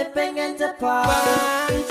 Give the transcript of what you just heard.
pengen cepat